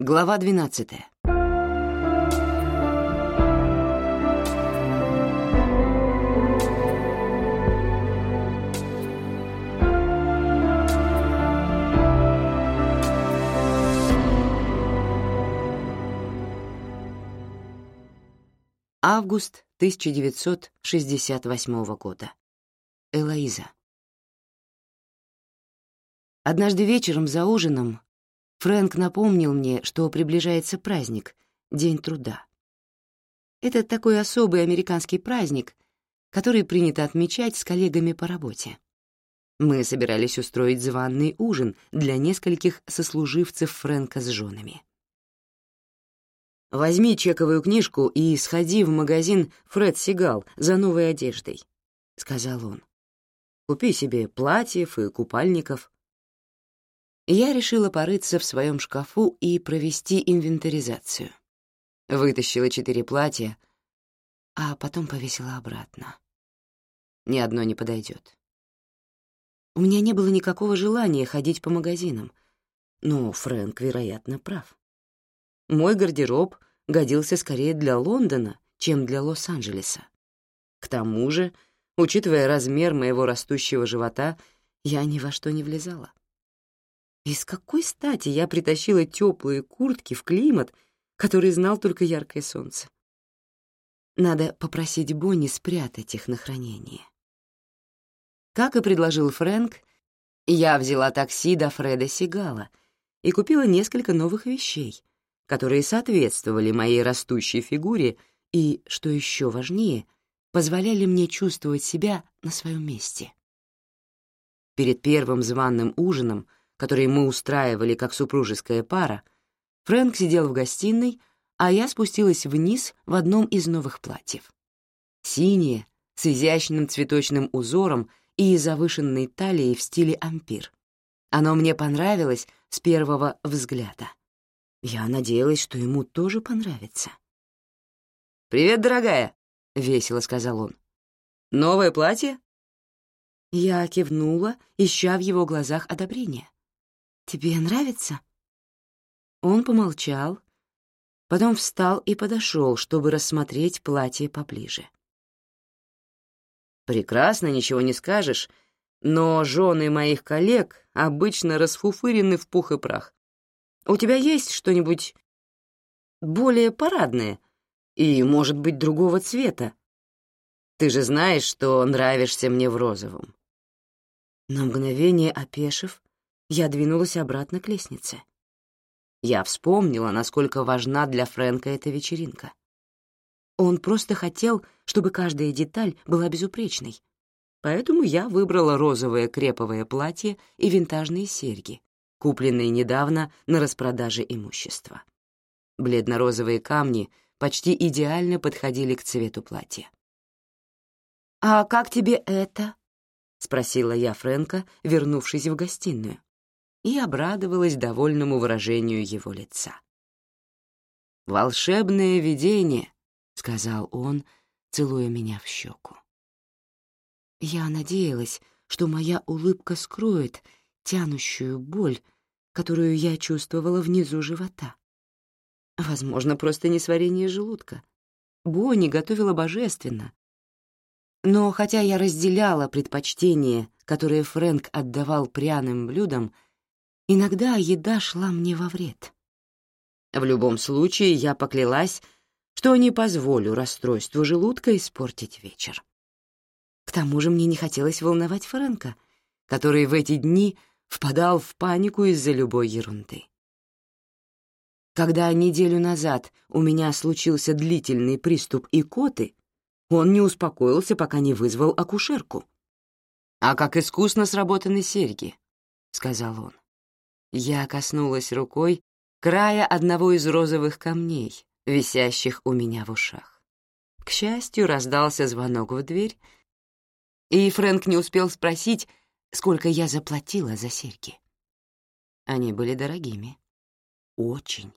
Глава 12. Август 1968 года. Элоиза. Однажды вечером за ужином Фрэнк напомнил мне, что приближается праздник — День труда. Это такой особый американский праздник, который принято отмечать с коллегами по работе. Мы собирались устроить званный ужин для нескольких сослуживцев Фрэнка с женами. «Возьми чековую книжку и сходи в магазин «Фред Сигал» за новой одеждой», — сказал он. «Купи себе платьев и купальников, я решила порыться в своем шкафу и провести инвентаризацию. Вытащила четыре платья, а потом повесила обратно. Ни одно не подойдет. У меня не было никакого желания ходить по магазинам, но Фрэнк, вероятно, прав. Мой гардероб годился скорее для Лондона, чем для Лос-Анджелеса. К тому же, учитывая размер моего растущего живота, я ни во что не влезала. И с какой стати я притащила теплые куртки в климат, который знал только яркое солнце? Надо попросить Бонни спрятать их на хранение. Как и предложил Фрэнк, я взяла такси до Фреда Сигала и купила несколько новых вещей, которые соответствовали моей растущей фигуре и, что еще важнее, позволяли мне чувствовать себя на своем месте. Перед первым званным ужином — который мы устраивали как супружеская пара, Фрэнк сидел в гостиной, а я спустилась вниз в одном из новых платьев. Синее, с изящным цветочным узором и завышенной талией в стиле ампир. Оно мне понравилось с первого взгляда. Я надеялась, что ему тоже понравится. «Привет, дорогая!» — весело сказал он. «Новое платье?» Я кивнула, ища в его глазах одобрение. «Тебе нравится?» Он помолчал, потом встал и подошел, чтобы рассмотреть платье поближе. «Прекрасно, ничего не скажешь, но жены моих коллег обычно расфуфырены в пух и прах. У тебя есть что-нибудь более парадное и, может быть, другого цвета? Ты же знаешь, что нравишься мне в розовом». На мгновение опешив, я двинулась обратно к лестнице. Я вспомнила, насколько важна для Фрэнка эта вечеринка. Он просто хотел, чтобы каждая деталь была безупречной, поэтому я выбрала розовое креповое платье и винтажные серьги, купленные недавно на распродаже имущества. Бледно-розовые камни почти идеально подходили к цвету платья. «А как тебе это?» — спросила я Фрэнка, вернувшись в гостиную и обрадовалась довольному выражению его лица. «Волшебное видение», — сказал он, целуя меня в щеку. Я надеялась, что моя улыбка скроет тянущую боль, которую я чувствовала внизу живота. Возможно, просто несварение желудка. Бонни готовила божественно. Но хотя я разделяла предпочтение, которое Фрэнк отдавал пряным блюдам, Иногда еда шла мне во вред. В любом случае, я поклялась, что не позволю расстройству желудка испортить вечер. К тому же мне не хотелось волновать Фрэнка, который в эти дни впадал в панику из-за любой ерунды. Когда неделю назад у меня случился длительный приступ икоты, он не успокоился, пока не вызвал акушерку. «А как искусно сработаны серьги», — сказал он. Я коснулась рукой края одного из розовых камней, висящих у меня в ушах. К счастью, раздался звонок в дверь, и Фрэнк не успел спросить, сколько я заплатила за серьги. Они были дорогими. Очень.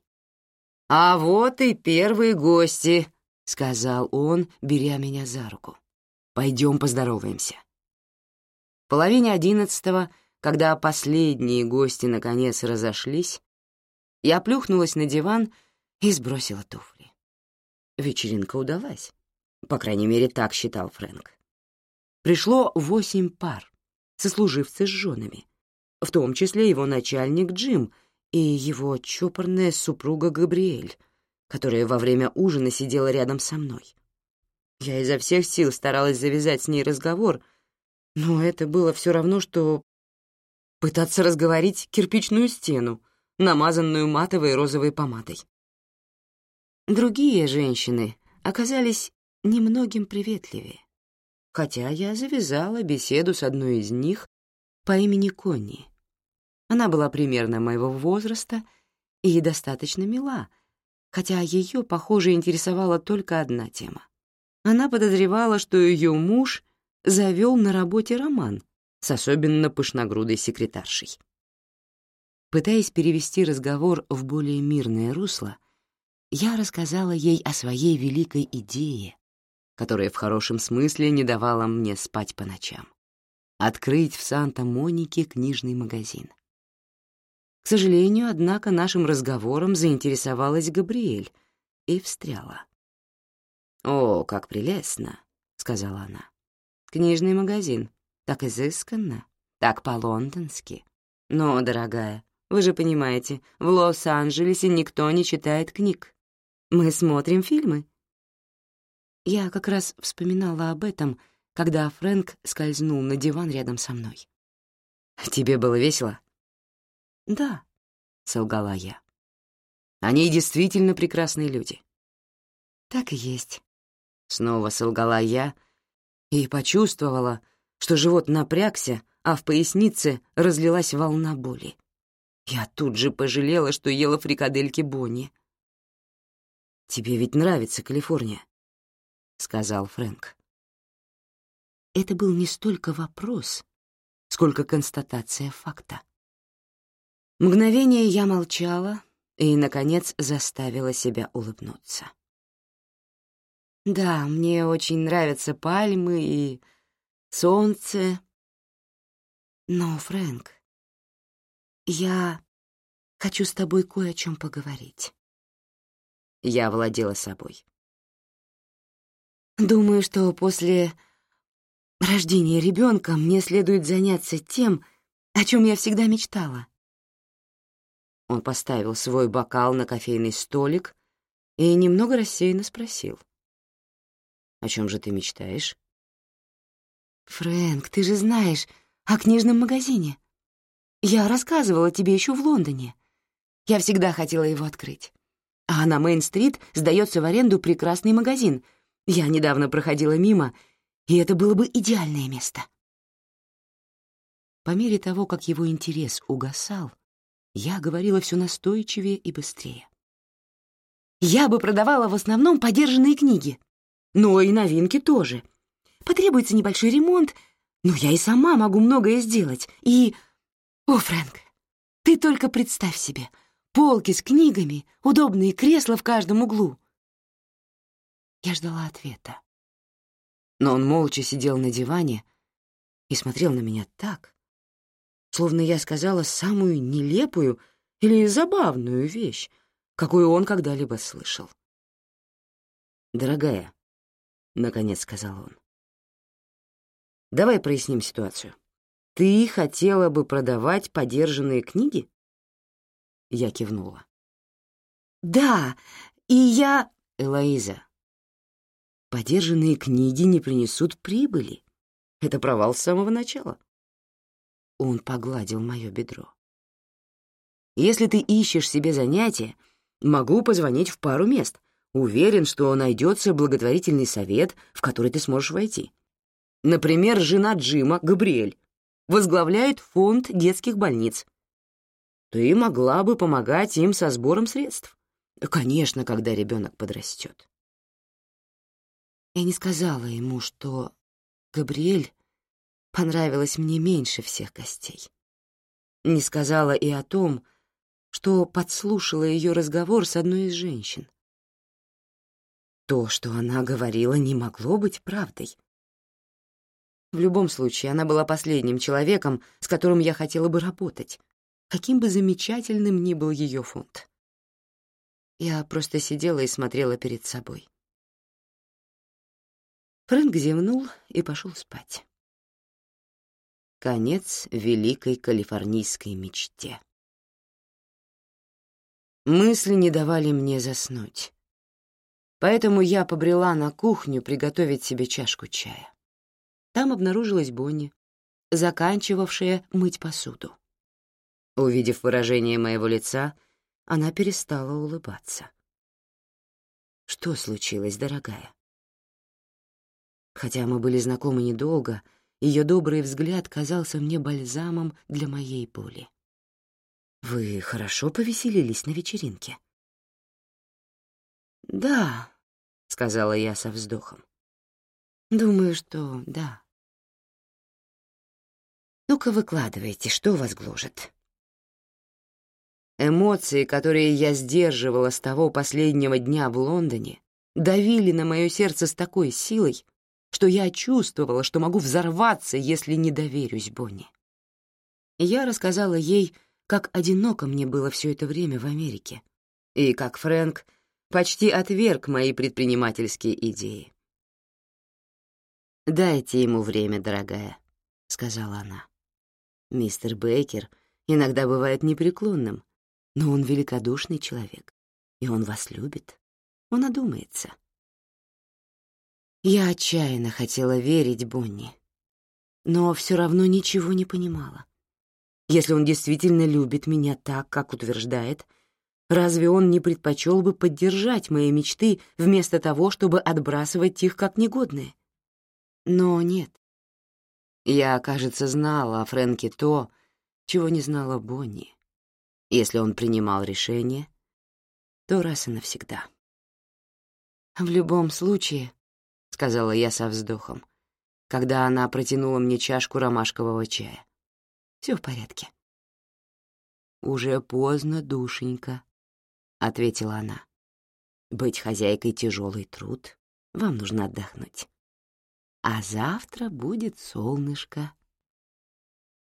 «А вот и первые гости», — сказал он, беря меня за руку. «Пойдем поздороваемся». В половине одиннадцатого когда последние гости наконец разошлись, Я плюхнулась на диван и сбросила туфли. Вечеринка удалась. По крайней мере, так считал Фрэнк. Пришло восемь пар, сослуживцы с женами, в том числе его начальник Джим и его чопорная супруга Габриэль, которая во время ужина сидела рядом со мной. Я изо всех сил старалась завязать с ней разговор, но это было все равно, что пытаться разговорить кирпичную стену, намазанную матовой розовой помадой. Другие женщины оказались немногим приветливее, хотя я завязала беседу с одной из них по имени Конни. Она была примерно моего возраста и достаточно мила, хотя ее, похоже, интересовала только одна тема. Она подозревала, что ее муж завел на работе роман с особенно пышногрудой секретаршей. Пытаясь перевести разговор в более мирное русло, я рассказала ей о своей великой идее, которая в хорошем смысле не давала мне спать по ночам. Открыть в Санта-Монике книжный магазин. К сожалению, однако, нашим разговором заинтересовалась Габриэль и встряла. «О, как прелестно!» — сказала она. «Книжный магазин. Так изысканно, так по-лондонски. Но, дорогая, вы же понимаете, в Лос-Анджелесе никто не читает книг. Мы смотрим фильмы». Я как раз вспоминала об этом, когда Фрэнк скользнул на диван рядом со мной. «Тебе было весело?» «Да», — солгала я. «Они действительно прекрасные люди». «Так и есть». Снова солгала я и почувствовала, что живот напрягся, а в пояснице разлилась волна боли. Я тут же пожалела, что ела фрикадельки Бонни. «Тебе ведь нравится Калифорния», — сказал Фрэнк. Это был не столько вопрос, сколько констатация факта. Мгновение я молчала и, наконец, заставила себя улыбнуться. Да, мне очень нравятся пальмы и солнце. Но, Фрэнк, я хочу с тобой кое о чем поговорить. Я владела собой. Думаю, что после рождения ребенка мне следует заняться тем, о чем я всегда мечтала. Он поставил свой бокал на кофейный столик и немного рассеянно спросил — о чем же ты мечтаешь? Фрэнк, ты же знаешь о книжном магазине. Я рассказывала тебе еще в Лондоне. Я всегда хотела его открыть. А на Мейн-стрит сдается в аренду прекрасный магазин. Я недавно проходила мимо, и это было бы идеальное место. По мере того, как его интерес угасал, я говорила все настойчивее и быстрее. Я бы продавала в основном подержанные книги но и новинки тоже. Потребуется небольшой ремонт, но я и сама могу многое сделать. И... О, Фрэнк, ты только представь себе, полки с книгами, удобные кресла в каждом углу. Я ждала ответа. Но он молча сидел на диване и смотрел на меня так, словно я сказала самую нелепую или забавную вещь, какую он когда-либо слышал. «Дорогая», — наконец сказал он. «Давай проясним ситуацию. Ты хотела бы продавать подержанные книги?» Я кивнула. «Да, и я...» «Элоиза, подержанные книги не принесут прибыли. Это провал с самого начала». Он погладил мое бедро. «Если ты ищешь себе занятие, могу позвонить в пару мест, Уверен, что найдется благотворительный совет, в который ты сможешь войти. Например, жена Джима, Габриэль, возглавляет фонд детских больниц. Ты могла бы помогать им со сбором средств. Конечно, когда ребенок подрастет. Я не сказала ему, что Габриэль понравилась мне меньше всех гостей. Не сказала и о том, что подслушала ее разговор с одной из женщин. То, что она говорила, не могло быть правдой. В любом случае, она была последним человеком, с которым я хотела бы работать, каким бы замечательным ни был ее фонд. Я просто сидела и смотрела перед собой. Фрэнк зевнул и пошел спать. Конец великой калифорнийской мечте. Мысли не давали мне заснуть. Поэтому я побрела на кухню приготовить себе чашку чая. Там обнаружилась Бонни, заканчивавшая мыть посуду. Увидев выражение моего лица, она перестала улыбаться. «Что случилось, дорогая?» Хотя мы были знакомы недолго, ее добрый взгляд казался мне бальзамом для моей боли. «Вы хорошо повеселились на вечеринке?» «Да», — сказала я со вздохом. «Думаю, что да». «Ну-ка, выкладывайте, что вас гложет?» Эмоции, которые я сдерживала с того последнего дня в Лондоне, давили на мое сердце с такой силой, что я чувствовала, что могу взорваться, если не доверюсь Бонни. Я рассказала ей, как одиноко мне было все это время в Америке, и как Фрэнк почти отверг мои предпринимательские идеи. «Дайте ему время, дорогая», — сказала она. «Мистер Бейкер иногда бывает непреклонным, но он великодушный человек, и он вас любит. Он одумается. Я отчаянно хотела верить Бонни, но все равно ничего не понимала. Если он действительно любит меня так, как утверждает, разве он не предпочел бы поддержать мои мечты вместо того, чтобы отбрасывать их как негодные? Но нет. Я, кажется, знала о Фрэнке то, чего не знала Бонни. Если он принимал решение, то раз и навсегда. В любом случае, — сказала я со вздохом, когда она протянула мне чашку ромашкового чая. Все в порядке». «Уже поздно, душенька», — ответила она. «Быть хозяйкой — тяжелый труд, вам нужно отдохнуть. А завтра будет солнышко».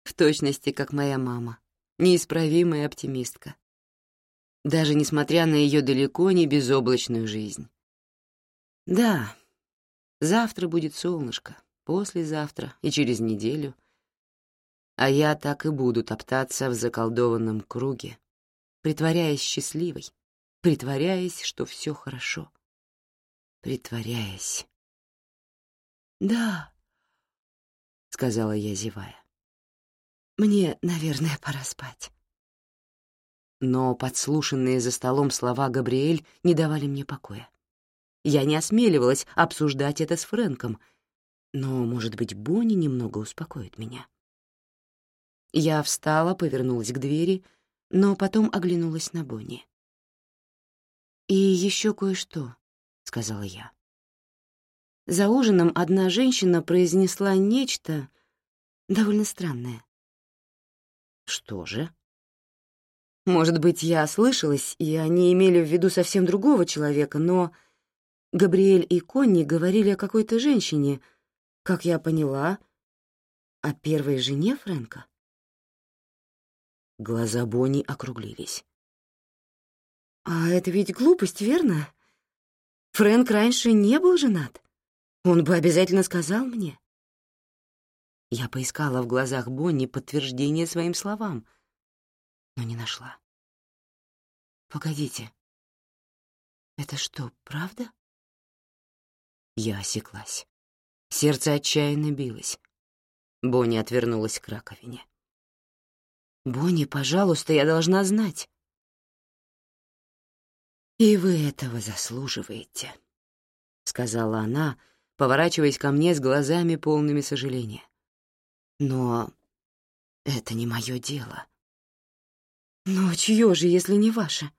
В точности, как моя мама, неисправимая оптимистка. Даже несмотря на ее далеко не безоблачную жизнь. Да, Завтра будет солнышко, послезавтра и через неделю. А я так и буду топтаться в заколдованном круге, притворяясь счастливой, притворяясь, что все хорошо. Притворяясь. «Да», — сказала я, зевая. «Мне, наверное, пора спать». Но подслушанные за столом слова Габриэль не давали мне покоя. Я не осмеливалась обсуждать это с Фрэнком, но, может быть, Бонни немного успокоит меня. Я встала, повернулась к двери, но потом оглянулась на Бонни. «И еще кое-что», — сказала я. За ужином одна женщина произнесла нечто довольно странное. «Что же?» Может быть, я ослышалась, и они имели в виду совсем другого человека, но Габриэль и Конни говорили о какой-то женщине, как я поняла, о первой жене Фрэнка. Глаза Бонни округлились. «А это ведь глупость, верно? Фрэнк раньше не был женат. Он бы обязательно сказал мне». Я поискала в глазах Бонни подтверждение своим словам, но не нашла. «Погодите, это что, правда?» Я осеклась. Сердце отчаянно билось. Бонни отвернулась к раковине. «Бонни, пожалуйста, я должна знать». «И вы этого заслуживаете», — сказала она, поворачиваясь ко мне с глазами полными сожаления. «Но это не мое дело». «Но чье же, если не ваше?»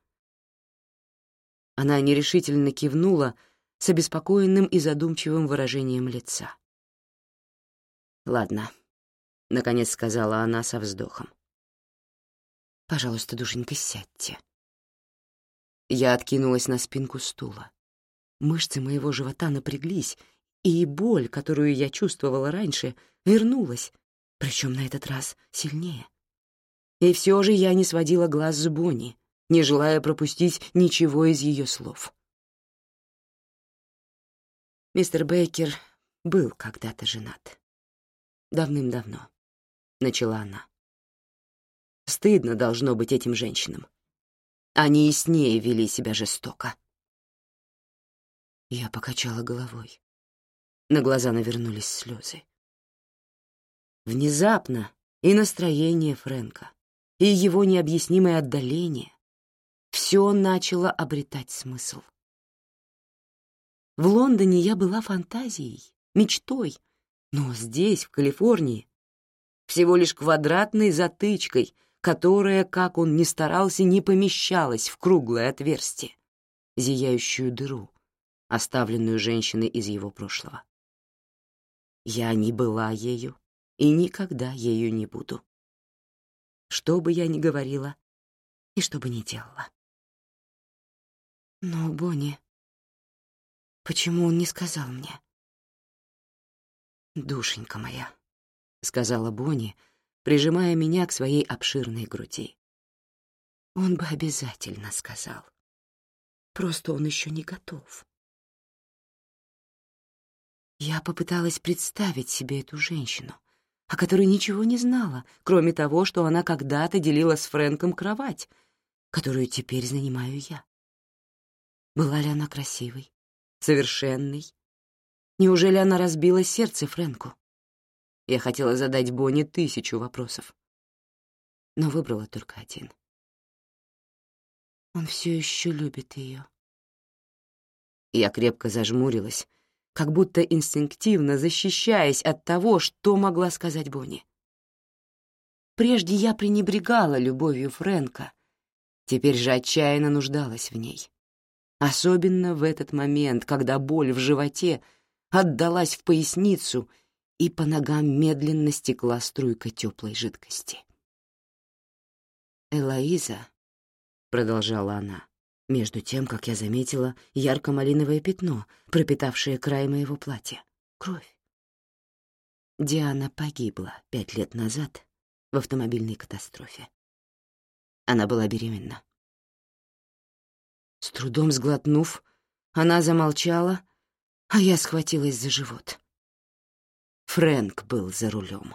Она нерешительно кивнула, с обеспокоенным и задумчивым выражением лица. «Ладно», — наконец сказала она со вздохом. «Пожалуйста, душенька, сядьте». Я откинулась на спинку стула. Мышцы моего живота напряглись, и боль, которую я чувствовала раньше, вернулась, причем на этот раз сильнее. И все же я не сводила глаз с Бонни, не желая пропустить ничего из ее слов. Мистер Бейкер был когда-то женат. Давным-давно, — начала она. Стыдно должно быть этим женщинам. Они и с ней вели себя жестоко. Я покачала головой. На глаза навернулись слезы. Внезапно и настроение Фрэнка, и его необъяснимое отдаление — все начало обретать смысл. В Лондоне я была фантазией, мечтой, но здесь, в Калифорнии, всего лишь квадратной затычкой, которая, как он ни старался, не помещалась в круглое отверстие, зияющую дыру, оставленную женщиной из его прошлого. Я не была ею и никогда ею не буду. Что бы я ни говорила и что бы ни делала. Но, Бонни, Почему он не сказал мне? «Душенька моя», — сказала Бонни, прижимая меня к своей обширной груди. «Он бы обязательно сказал. Просто он еще не готов». Я попыталась представить себе эту женщину, о которой ничего не знала, кроме того, что она когда-то делила с Фрэнком кровать, которую теперь занимаю я. Была ли она красивой? совершенной. Неужели она разбила сердце Фрэнку? Я хотела задать Бонни тысячу вопросов, но выбрала только один. Он все еще любит ее. Я крепко зажмурилась, как будто инстинктивно защищаясь от того, что могла сказать Бонни. Прежде я пренебрегала любовью Фрэнка, теперь же отчаянно нуждалась в ней особенно в этот момент, когда боль в животе отдалась в поясницу, и по ногам медленно стекла струйка теплой жидкости. «Элоиза», — продолжала она, между тем, как я заметила ярко-малиновое пятно, пропитавшее край моего платья. Кровь. Диана погибла пять лет назад в автомобильной катастрофе. Она была беременна. С трудом сглотнув, она замолчала, а я схватилась за живот. Фрэнк был за рулем.